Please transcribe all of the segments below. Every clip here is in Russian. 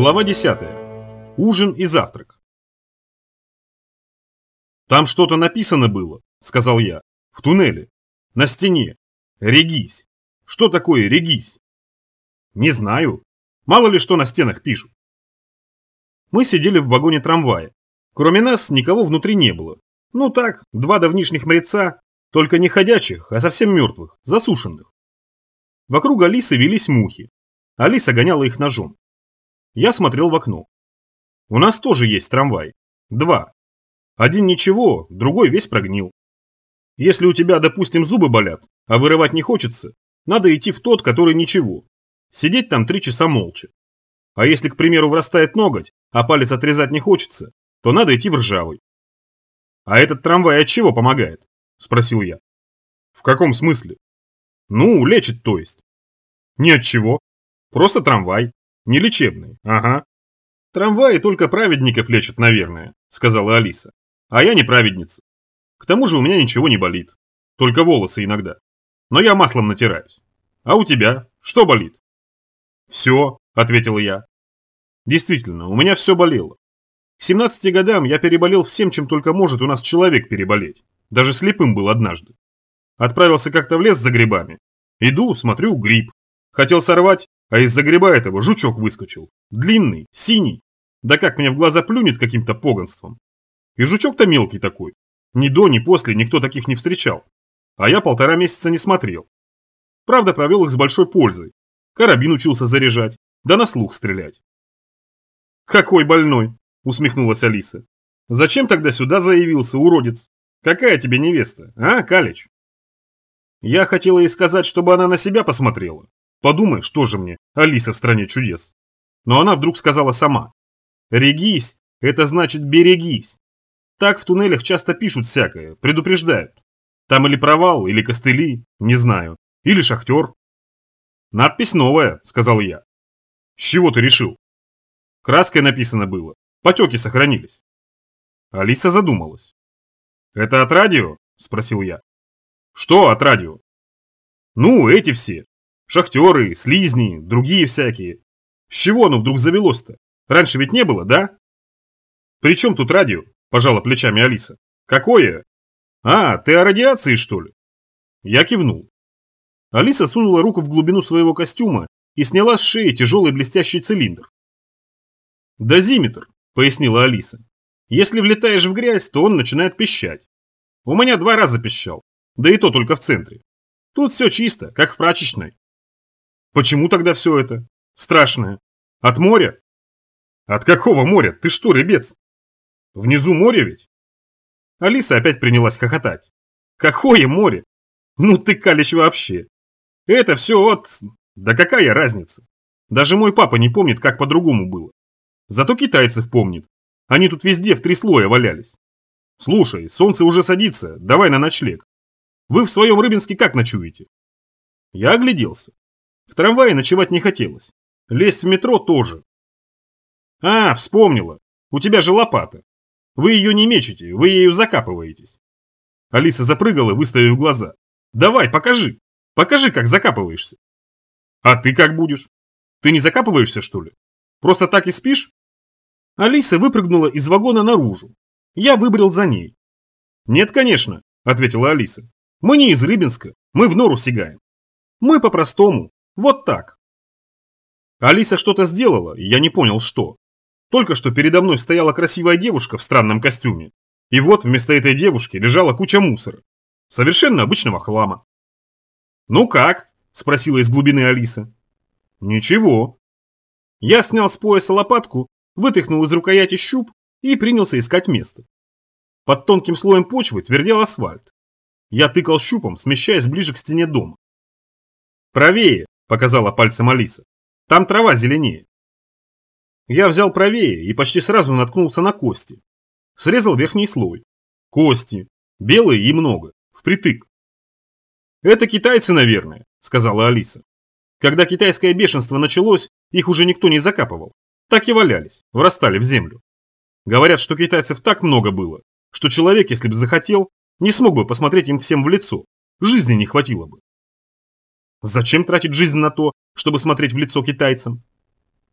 Глава 10. Ужин и завтрак. «Там что-то написано было», — сказал я, — «в туннеле, на стене. Регись. Что такое регись?» «Не знаю. Мало ли что на стенах пишут». Мы сидели в вагоне трамвая. Кроме нас никого внутри не было. Ну так, два давнишних мреца, только не ходячих, а совсем мертвых, засушенных. Вокруг Алисы велись мухи. Алиса гоняла их ножом. Я смотрел в окно. У нас тоже есть трамвай. Два. Один ничего, другой весь прогнил. Если у тебя, допустим, зубы болят, а вырывать не хочется, надо идти в тот, который ничего. Сидеть там три часа молча. А если, к примеру, вырастает ноготь, а палец отрезать не хочется, то надо идти в ржавый. А этот трамвай от чего помогает? Спросил я. В каком смысле? Ну, лечит, то есть. Ни от чего. Просто трамвай. Не лечебный, ага. Трамваи только праведников лечат, наверное, сказала Алиса. А я не праведница. К тому же у меня ничего не болит. Только волосы иногда. Но я маслом натираюсь. А у тебя? Что болит? Все, ответил я. Действительно, у меня все болело. К 17 годам я переболел всем, чем только может у нас человек переболеть. Даже слепым был однажды. Отправился как-то в лес за грибами. Иду, смотрю, гриб. Хотел сорвать, а из-за гриба этого жучок выскочил. Длинный, синий. Да как мне в глаза плюнет каким-то поганством. И жучок-то мелкий такой. Ни до, ни после никто таких не встречал. А я полтора месяца не смотрел. Правда, провел их с большой пользой. Карабин учился заряжать, да на слух стрелять. «Какой больной!» – усмехнулась Алиса. «Зачем тогда сюда заявился, уродец? Какая тебе невеста, а, Калич?» Я хотела ей сказать, чтобы она на себя посмотрела, Подумай, что же мне, Алиса в стране чудес. Но она вдруг сказала сама. Регись, это значит берегись. Так в туннелях часто пишут всякое, предупреждают. Там или провал, или костыли, не знаю. Или шахтер. Надпись новая, сказал я. С чего ты решил? Краской написано было. Потеки сохранились. Алиса задумалась. Это от радио? Спросил я. Что от радио? Ну, эти все. Шахтеры, слизни, другие всякие. С чего оно вдруг завелось-то? Раньше ведь не было, да? При чем тут радио? Пожала плечами Алиса. Какое? А, ты о радиации, что ли? Я кивнул. Алиса сунула руку в глубину своего костюма и сняла с шеи тяжелый блестящий цилиндр. «Дозиметр», — пояснила Алиса. «Если влетаешь в грязь, то он начинает пищать. У меня два раза пищал, да и то только в центре. Тут все чисто, как в прачечной. Почему тогда все это? Страшное. От моря? От какого моря? Ты что, ребец? Внизу море ведь? Алиса опять принялась хохотать. Какое море? Ну ты калич вообще. Это все от... Да какая разница? Даже мой папа не помнит, как по-другому было. Зато китайцев помнит. Они тут везде в три слоя валялись. Слушай, солнце уже садится, давай на ночлег. Вы в своем Рыбинске как ночуете? Я огляделся. В трамвае ночевать не хотелось. Лезть в метро тоже. А, вспомнила. У тебя же лопата. Вы ее не мечете, вы ею закапываетесь. Алиса запрыгала, выставив глаза. Давай, покажи. Покажи, как закапываешься. А ты как будешь? Ты не закапываешься, что ли? Просто так и спишь? Алиса выпрыгнула из вагона наружу. Я выбрал за ней. Нет, конечно, ответила Алиса. Мы не из Рыбинска, мы в нору сигаем. Мы по-простому, вот так. Алиса что-то сделала, я не понял, что. Только что передо мной стояла красивая девушка в странном костюме. И вот вместо этой девушки лежала куча мусора. Совершенно обычного хлама. «Ну как?» – спросила из глубины Алиса. «Ничего». Я снял с пояса лопатку, вытряхнул из рукояти щуп и принялся искать место. Под тонким слоем почвы твердел асфальт. Я тыкал щупом, смещаясь ближе к стене дома. «Правее!» Показала пальцем Алиса. Там трава зеленее. Я взял правее и почти сразу наткнулся на кости. Срезал верхний слой. Кости. Белые и много. Впритык. Это китайцы, наверное, сказала Алиса. Когда китайское бешенство началось, их уже никто не закапывал. Так и валялись, врастали в землю. Говорят, что китайцев так много было, что человек, если бы захотел, не смог бы посмотреть им всем в лицо. Жизни не хватило бы. Зачем тратить жизнь на то, чтобы смотреть в лицо китайцам?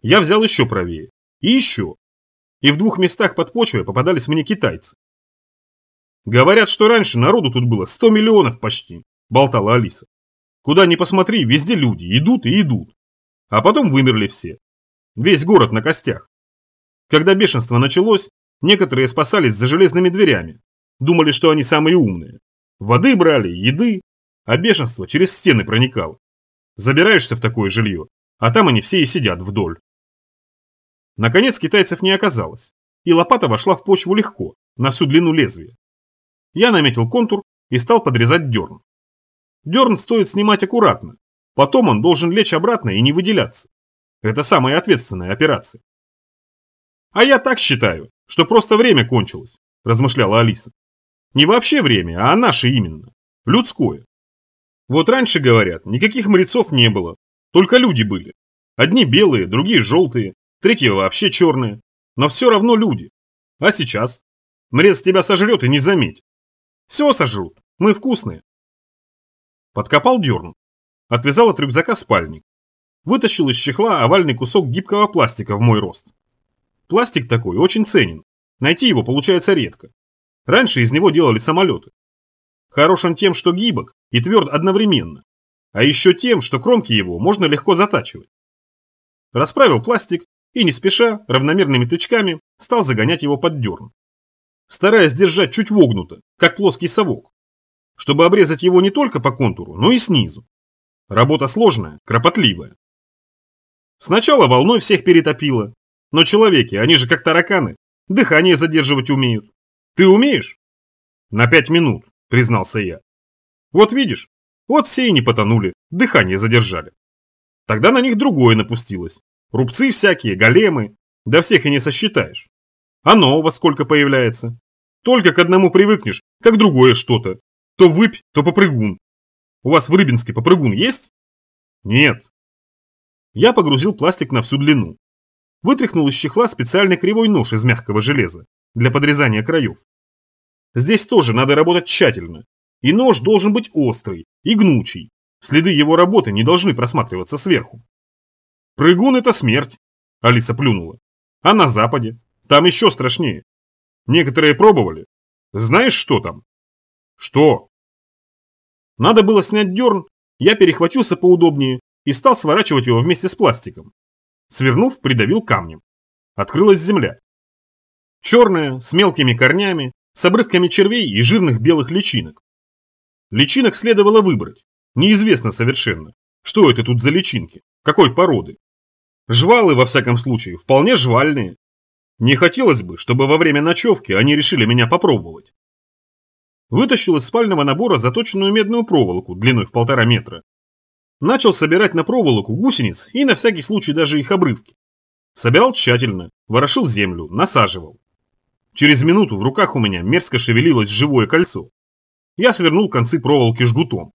Я взял еще правее. И еще. И в двух местах под почвой попадались мне китайцы. Говорят, что раньше народу тут было 100 миллионов почти, болтала Алиса. Куда ни посмотри, везде люди, идут и идут. А потом вымерли все. Весь город на костях. Когда бешенство началось, некоторые спасались за железными дверями. Думали, что они самые умные. Воды брали, еды, а бешенство через стены проникало. Забираешься в такое жилье, а там они все и сидят вдоль. Наконец китайцев не оказалось, и лопата вошла в почву легко, на всю длину лезвия. Я наметил контур и стал подрезать дерн. Дерн стоит снимать аккуратно, потом он должен лечь обратно и не выделяться. Это самая ответственная операция. А я так считаю, что просто время кончилось, размышляла Алиса. Не вообще время, а наше именно. Людское. Вот раньше, говорят, никаких морецов не было, только люди были. Одни белые, другие желтые, третьи вообще черные. Но все равно люди. А сейчас? Мрец тебя сожрет и не заметит. Все сожрут, мы вкусные. Подкопал дерн. Отвязал от рюкзака спальник. Вытащил из чехла овальный кусок гибкого пластика в мой рост. Пластик такой очень ценен. Найти его получается редко. Раньше из него делали самолеты. Хорош он тем, что гибок и тверд одновременно. А еще тем, что кромки его можно легко затачивать. Расправил пластик и не спеша, равномерными тычками, стал загонять его под дерн. Стараясь держать чуть вогнуто, как плоский совок, чтобы обрезать его не только по контуру, но и снизу. Работа сложная, кропотливая. Сначала волной всех перетопило, но человеки, они же как тараканы, дыхание задерживать умеют. Ты умеешь? На пять минут, признался я. Вот видишь, вот все и не потонули, дыхание задержали. Тогда на них другое напустилось. Рубцы всякие, големы, да всех и не сосчитаешь. А нового сколько появляется. Только к одному привыкнешь, как другое что-то. То выпь, то попрыгун. У вас в Рыбинске попрыгун есть? Нет. Я погрузил пластик на всю длину. Вытряхнул из чехла специальный кривой нож из мягкого железа для подрезания краев. Здесь тоже надо работать тщательно. И нож должен быть острый и гнучий. Следы его работы не должны просматриваться сверху. Прыгун – это смерть, Алиса плюнула. А на западе? Там еще страшнее. Некоторые пробовали. Знаешь, что там? Что? Надо было снять дерн, я перехватился поудобнее и стал сворачивать его вместе с пластиком. Свернув, придавил камнем. Открылась земля. Черная, с мелкими корнями, с обрывками червей и жирных белых личинок. Личинок следовало выбрать. Неизвестно совершенно, что это тут за личинки, какой породы. Жвалы, во всяком случае, вполне жвальные. Не хотелось бы, чтобы во время ночевки они решили меня попробовать. Вытащил из спального набора заточенную медную проволоку длиной в полтора метра. Начал собирать на проволоку гусениц и на всякий случай даже их обрывки. Собирал тщательно, ворошил землю, насаживал. Через минуту в руках у меня мерзко шевелилось живое кольцо. Я свернул концы проволоки жгутом.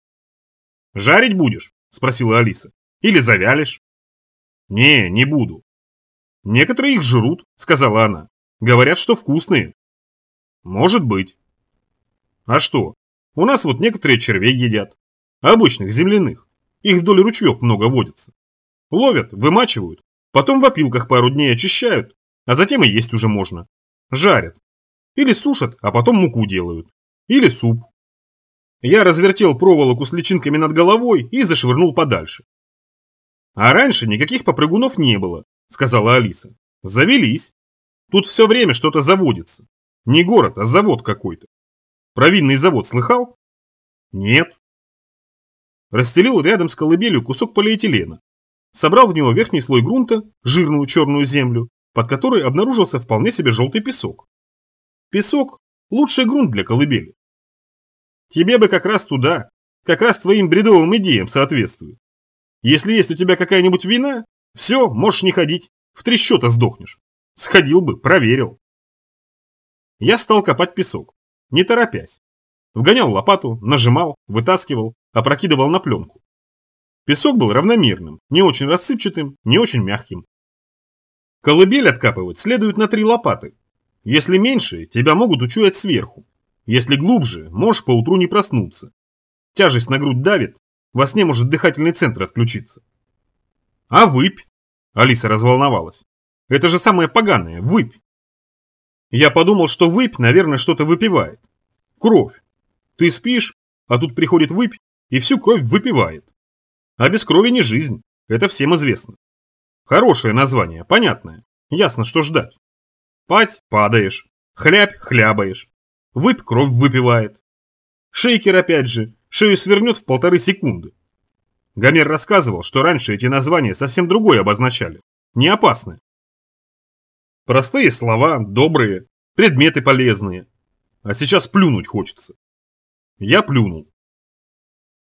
«Жарить будешь?» – спросила Алиса. «Или завялишь?» «Не, не буду». «Некоторые их жрут», – сказала она. «Говорят, что вкусные». «Может быть». «А что? У нас вот некоторые червей едят. Обычных, земляных. Их вдоль ручьев много водится. Ловят, вымачивают, потом в опилках пару дней очищают, а затем и есть уже можно. Жарят. Или сушат, а потом муку делают. Или суп. Я развертел проволоку с личинками над головой и зашвырнул подальше. А раньше никаких попрыгунов не было, сказала Алиса. Завелись. Тут все время что-то заводится. Не город, а завод какой-то. Про завод слыхал? Нет. Расстелил рядом с колыбелью кусок полиэтилена. Собрал в него верхний слой грунта, жирную черную землю, под которой обнаружился вполне себе желтый песок. Песок – лучший грунт для колыбели. Тебе бы как раз туда, как раз твоим бредовым идеям соответствует. Если есть у тебя какая-нибудь вина, все, можешь не ходить, в три счета сдохнешь. Сходил бы, проверил. Я стал копать песок, не торопясь. Вгонял лопату, нажимал, вытаскивал, опрокидывал на пленку. Песок был равномерным, не очень рассыпчатым, не очень мягким. Колыбель откапывать следует на три лопаты. Если меньше, тебя могут учуять сверху. Если глубже, можешь поутру не проснуться. Тяжесть на грудь давит, во сне может дыхательный центр отключиться. А выпь? Алиса разволновалась. Это же самое поганое, выпь. Я подумал, что выпь, наверное, что-то выпивает. Кровь. Ты спишь, а тут приходит выпь и всю кровь выпивает. А без крови не жизнь, это всем известно. Хорошее название, понятное, ясно, что ждать. Пать – падаешь, хлябь – хлябаешь, выпь – кровь выпивает. Шейкер опять же, шею свернет в полторы секунды. Гомер рассказывал, что раньше эти названия совсем другое обозначали, не опасны. Простые слова, добрые, предметы полезные. А сейчас плюнуть хочется. Я плюнул.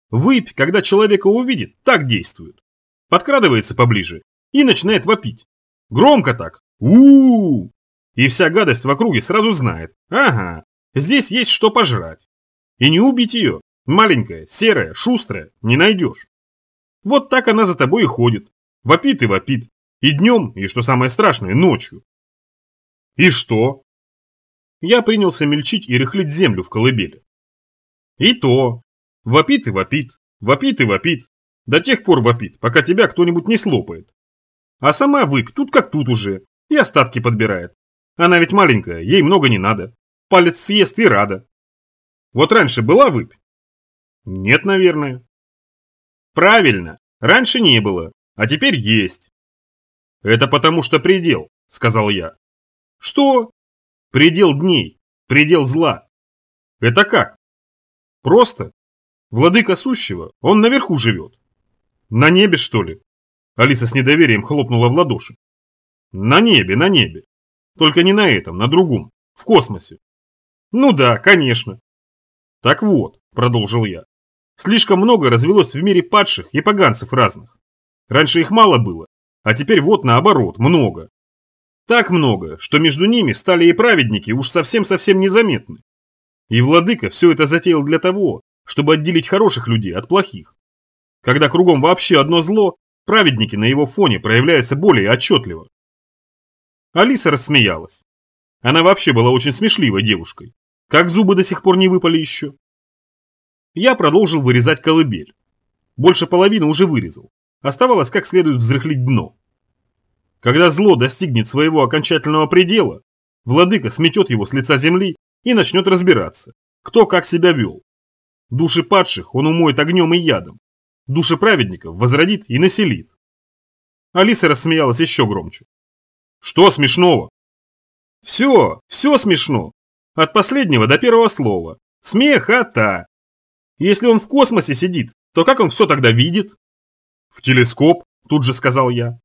Выпь, когда человека увидит, так действует. Подкрадывается поближе и начинает вопить. Громко так. у у, -у! И вся гадость в округе сразу знает. Ага, здесь есть что пожрать. И не убить ее. Маленькая, серая, шустрая, не найдешь. Вот так она за тобой и ходит. Вопит и вопит. И днем, и, что самое страшное, ночью. И что? Я принялся мельчить и рыхлить землю в колыбели. И то. Вопит и вопит, вопит и вопит. До тех пор вопит, пока тебя кто-нибудь не слопает. А сама выпь тут как тут уже, и остатки подбирает. Она ведь маленькая, ей много не надо. Палец съест и рада. Вот раньше была выпь? Нет, наверное. Правильно, раньше не было, а теперь есть. Это потому что предел, сказал я. Что? Предел дней, предел зла. Это как? Просто. Владыка сущего, он наверху живет. На небе, что ли? Алиса с недоверием хлопнула в ладоши. На небе, на небе. Только не на этом, на другом. В космосе. Ну да, конечно. Так вот, продолжил я. Слишком много развелось в мире падших и поганцев разных. Раньше их мало было, а теперь вот наоборот, много. Так много, что между ними стали и праведники уж совсем-совсем незаметны. И владыка все это затеял для того, чтобы отделить хороших людей от плохих. Когда кругом вообще одно зло, праведники на его фоне проявляются более отчетливо. Алиса рассмеялась. Она вообще была очень смешливой девушкой. Как зубы до сих пор не выпали еще. Я продолжил вырезать колыбель. Больше половины уже вырезал. Оставалось как следует взрыхлить дно. Когда зло достигнет своего окончательного предела, владыка сметет его с лица земли и начнет разбираться, кто как себя вел. Души падших он умоет огнем и ядом, души праведников возродит и населит. Алиса рассмеялась еще громче. Что смешного? Все, все смешно. От последнего до первого слова. Смехота. Если он в космосе сидит, то как он все тогда видит? В телескоп, тут же сказал я.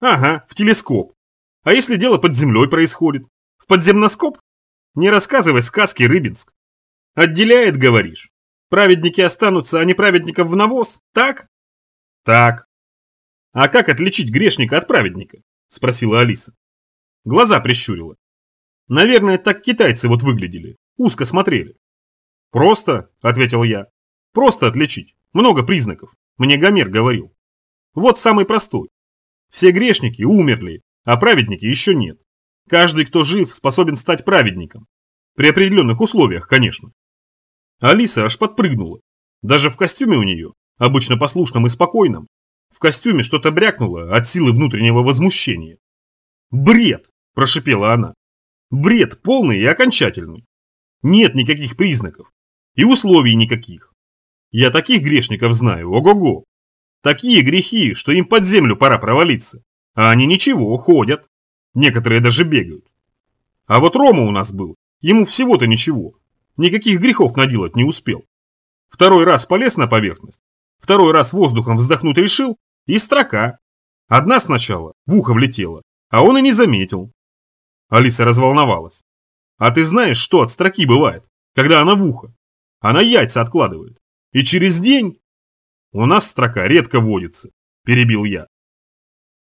Ага, в телескоп. А если дело под землей происходит? В подземноскоп? Не рассказывай сказки, Рыбинск. Отделяет, говоришь. Праведники останутся, а не праведников в навоз, так? Так. А как отличить грешника от праведника? Спросила Алиса. Глаза прищурила. Наверное, так китайцы вот выглядели, узко смотрели. Просто, ответил я. Просто отличить. Много признаков. Мне Гомер говорил. Вот самый простой. Все грешники умерли, а праведники еще нет. Каждый, кто жив, способен стать праведником. При определенных условиях, конечно. Алиса аж подпрыгнула. Даже в костюме у нее, обычно послушном и спокойном, в костюме что-то брякнуло от силы внутреннего возмущения. «Бред!» – прошипела она. «Бред полный и окончательный. Нет никаких признаков. И условий никаких. Я таких грешников знаю, ого-го. Такие грехи, что им под землю пора провалиться. А они ничего, ходят. Некоторые даже бегают. А вот Рома у нас был, ему всего-то ничего. Никаких грехов наделать не успел. Второй раз полез на поверхность, второй раз воздухом вздохнуть решил, и строка. Одна сначала в ухо влетела, а он и не заметил. Алиса разволновалась. А ты знаешь, что от строки бывает, когда она в ухо? Она яйца откладывает. И через день у нас строка редко водится, перебил я.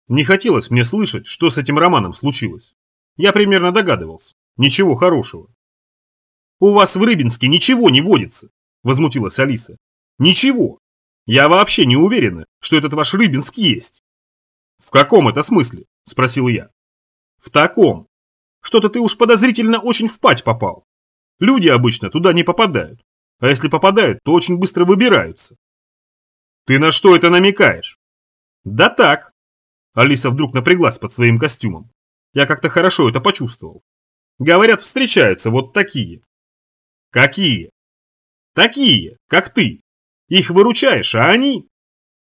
Не хотелось мне слышать, что с этим романом случилось. Я примерно догадывался. Ничего хорошего. У вас в Рыбинске ничего не водится, возмутилась Алиса. Ничего. Я вообще не уверена, что этот ваш Рыбинск есть. В каком это смысле? Спросил я. В таком. Что-то ты уж подозрительно очень впать попал. Люди обычно туда не попадают. А если попадают, то очень быстро выбираются. Ты на что это намекаешь? Да так. Алиса вдруг напряглась под своим костюмом. Я как-то хорошо это почувствовал. Говорят, встречаются вот такие. Какие? Такие, как ты. Их выручаешь, а они...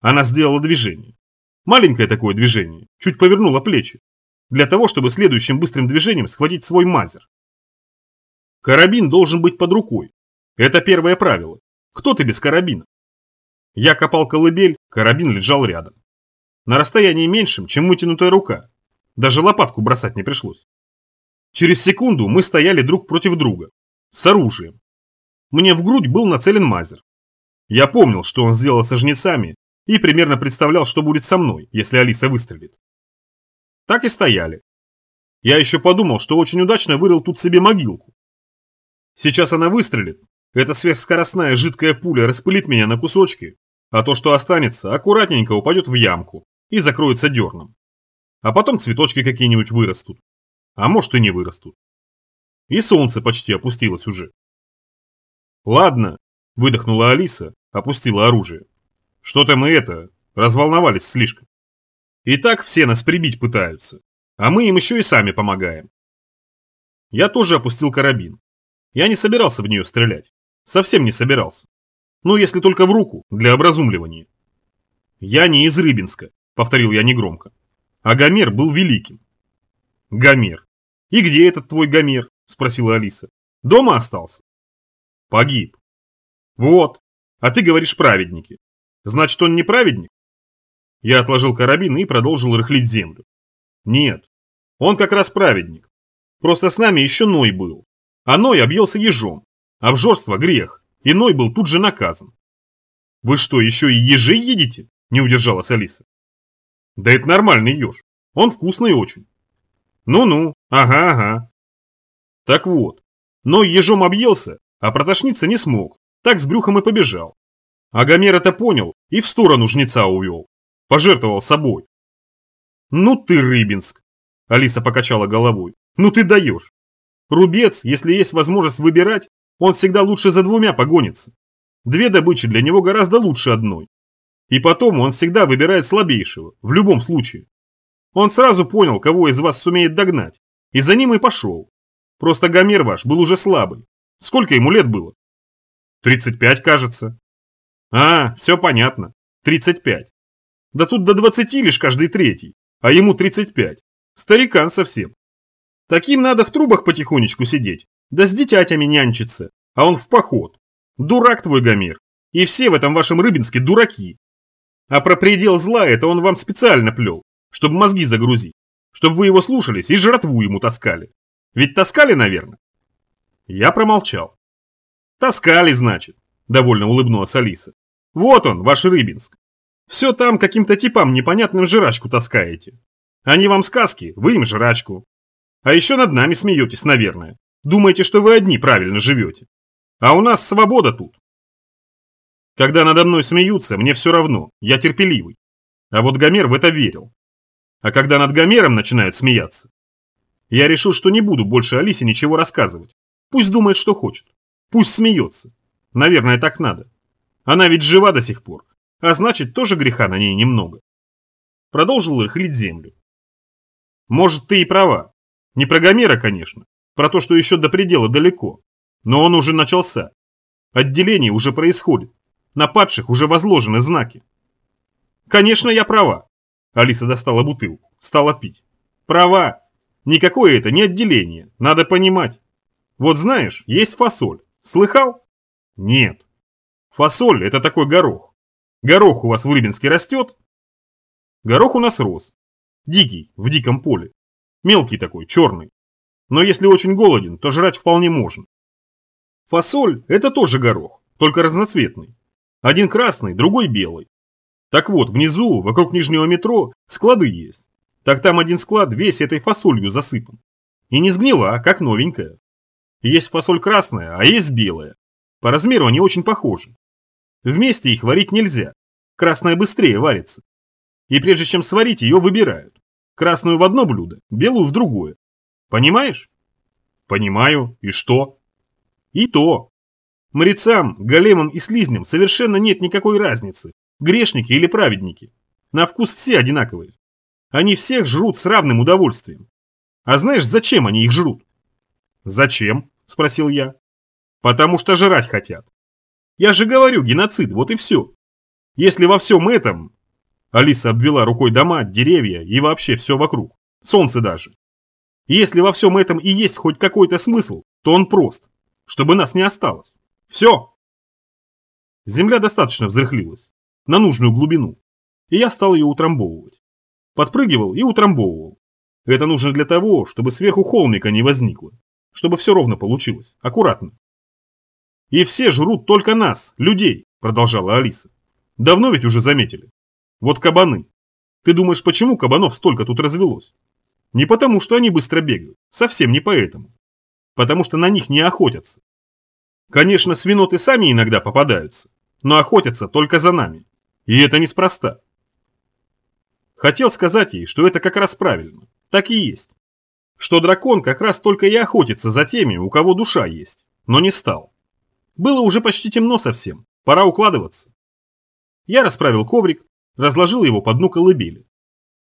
Она сделала движение. Маленькое такое движение, чуть повернула плечи. Для того, чтобы следующим быстрым движением схватить свой мазер. Карабин должен быть под рукой. Это первое правило. Кто ты без карабина? Я копал колыбель, карабин лежал рядом. На расстоянии меньшем, чем вытянутая рука. Даже лопатку бросать не пришлось. Через секунду мы стояли друг против друга. С оружием. Мне в грудь был нацелен мазер. Я помнил, что он сделал со жнецами, и примерно представлял, что будет со мной, если Алиса выстрелит. Так и стояли. Я еще подумал, что очень удачно вырыл тут себе могилку. Сейчас она выстрелит, эта сверхскоростная жидкая пуля распылит меня на кусочки, а то, что останется, аккуратненько упадет в ямку и закроется дерном. А потом цветочки какие-нибудь вырастут. А может и не вырастут. И солнце почти опустилось уже. Ладно, выдохнула Алиса, опустила оружие. Что-то мы это, разволновались слишком. И так все нас прибить пытаются, а мы им еще и сами помогаем. Я тоже опустил карабин. Я не собирался в нее стрелять. Совсем не собирался. Ну, если только в руку, для образумливания. Я не из Рыбинска, повторил я негромко. А Гомер был великим. Гомер. И где этот твой Гомер? Спросила Алиса. Дома остался? Погиб. Вот. А ты говоришь праведники. Значит, он не праведник? Я отложил карабин и продолжил рыхлить землю. Нет, он как раз праведник. Просто с нами еще Ной был. А Ной объелся ежом. Обжорство – грех. И Ной был тут же наказан. Вы что, еще и ежей едите? Не удержалась Алиса. Да это нормальный еж. Он вкусный очень. Ну-ну, ага-ага. Так вот, Ной ежом объелся, а протошниться не смог. Так с брюхом и побежал. А Гомер это понял и в сторону жнеца увел. Пожертвовал собой. Ну ты, Рыбинск. Алиса покачала головой. Ну ты даешь. Рубец, если есть возможность выбирать, он всегда лучше за двумя погонится. Две добычи для него гораздо лучше одной. И потом он всегда выбирает слабейшего, в любом случае. Он сразу понял, кого из вас сумеет догнать, и за ним и пошел. Просто Гомер ваш был уже слабый. Сколько ему лет было? 35, кажется. А, все понятно. 35. Да тут до 20 лишь каждый третий, а ему 35. Старикан совсем. Таким надо в трубах потихонечку сидеть, да с дитятями нянчиться, а он в поход. Дурак твой Гомер. И все в этом вашем Рыбинске дураки. А про предел зла это он вам специально плел, чтобы мозги загрузить, чтобы вы его слушались и жратву ему таскали. Ведь таскали, наверное? Я промолчал. Таскали, значит, довольно улыбнулась Алиса. Вот он, ваш Рыбинск. Все там каким-то типам непонятным жрачку таскаете. Они вам сказки, вы им жрачку. А еще над нами смеетесь, наверное. Думаете, что вы одни правильно живете. А у нас свобода тут. Когда надо мной смеются, мне все равно, я терпеливый. А вот Гомер в это верил. А когда над Гомером начинают смеяться, я решил, что не буду больше Алисе ничего рассказывать. Пусть думает, что хочет. Пусть смеется. Наверное, так надо. Она ведь жива до сих пор а значит тоже греха на ней немного. Продолжил рыхлить землю. Может, ты и права. Не про Гомера, конечно, про то, что еще до предела далеко. Но он уже начался. Отделение уже происходит. На падших уже возложены знаки. Конечно, я права. Алиса достала бутылку, стала пить. Права. Никакое это не отделение, надо понимать. Вот знаешь, есть фасоль. Слыхал? Нет. Фасоль – это такой горох. Горох у вас в Рыбинске растет? Горох у нас рос. Дикий, в диком поле. Мелкий такой, черный. Но если очень голоден, то жрать вполне можно. Фасоль – это тоже горох, только разноцветный. Один красный, другой белый. Так вот, внизу, вокруг нижнего метро, склады есть. Так там один склад весь этой фасолью засыпан. И не сгнила, как новенькая. Есть фасоль красная, а есть белая. По размеру они очень похожи. Вместе их варить нельзя. Красная быстрее варится. И прежде чем сварить, ее выбирают. Красную в одно блюдо, белую в другое. Понимаешь? Понимаю. И что? И то. Морецам, големам и слизням совершенно нет никакой разницы, грешники или праведники. На вкус все одинаковые. Они всех жрут с равным удовольствием. А знаешь, зачем они их жрут? Зачем? Спросил я. Потому что жрать хотят. Я же говорю, геноцид, вот и все. Если во всем этом... Алиса обвела рукой дома, деревья и вообще все вокруг. Солнце даже. Если во всем этом и есть хоть какой-то смысл, то он прост. Чтобы нас не осталось. Все. Земля достаточно взрыхлилась. На нужную глубину. И я стал ее утрамбовывать. Подпрыгивал и утрамбовывал. Это нужно для того, чтобы сверху холмика не возникло. Чтобы все ровно получилось. Аккуратно. И все жрут только нас, людей, продолжала Алиса. Давно ведь уже заметили. Вот кабаны. Ты думаешь, почему кабанов столько тут развелось? Не потому, что они быстро бегают. Совсем не поэтому. Потому что на них не охотятся. Конечно, свиноты сами иногда попадаются, но охотятся только за нами. И это неспроста. Хотел сказать ей, что это как раз правильно. Так и есть. Что дракон как раз только и охотится за теми, у кого душа есть. Но не стал. Было уже почти темно совсем. Пора укладываться. Я расправил коврик, разложил его по дну колыбели.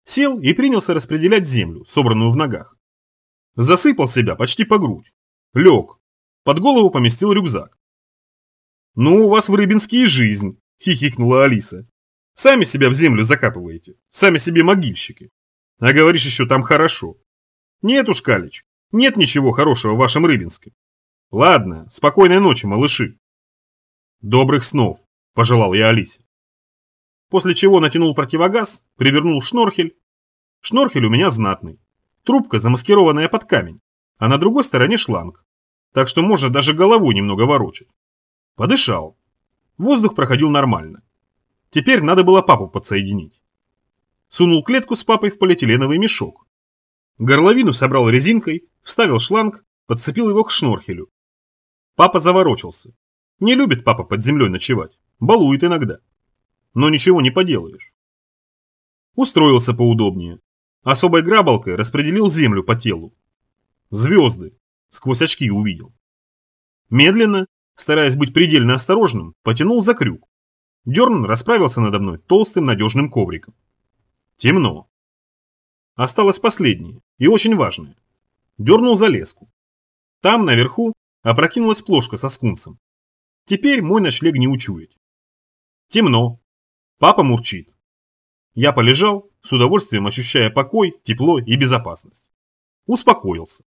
Сел и принялся распределять землю, собранную в ногах. Засыпал себя почти по грудь. Лег. Под голову поместил рюкзак. «Ну, у вас в Рыбинске и жизнь», – хихикнула Алиса. «Сами себя в землю закапываете, сами себе могильщики. А говоришь еще там хорошо. Нет уж, Калич, нет ничего хорошего в вашем Рыбинске. Ладно, спокойной ночи, малыши». «Добрых снов», – пожелал я Алисе после чего натянул противогаз, привернул шнорхель. Шнорхель у меня знатный. Трубка, замаскированная под камень, а на другой стороне шланг. Так что можно даже голову немного ворочать. Подышал. Воздух проходил нормально. Теперь надо было папу подсоединить. Сунул клетку с папой в полиэтиленовый мешок. Горловину собрал резинкой, вставил шланг, подцепил его к шнорхелю. Папа заворочился. Не любит папа под землей ночевать. Балует иногда но ничего не поделаешь. Устроился поудобнее. Особой грабалкой распределил землю по телу. Звезды. Сквозь очки увидел. Медленно, стараясь быть предельно осторожным, потянул за крюк. Дерн расправился надо мной толстым надежным ковриком. Темно. Осталось последнее и очень важное. Дернул за леску. Там, наверху, опрокинулась плошка со скунсом. Теперь мой ночлег не учуять. Темно, Папа мурчит. Я полежал, с удовольствием ощущая покой, тепло и безопасность. Успокоился.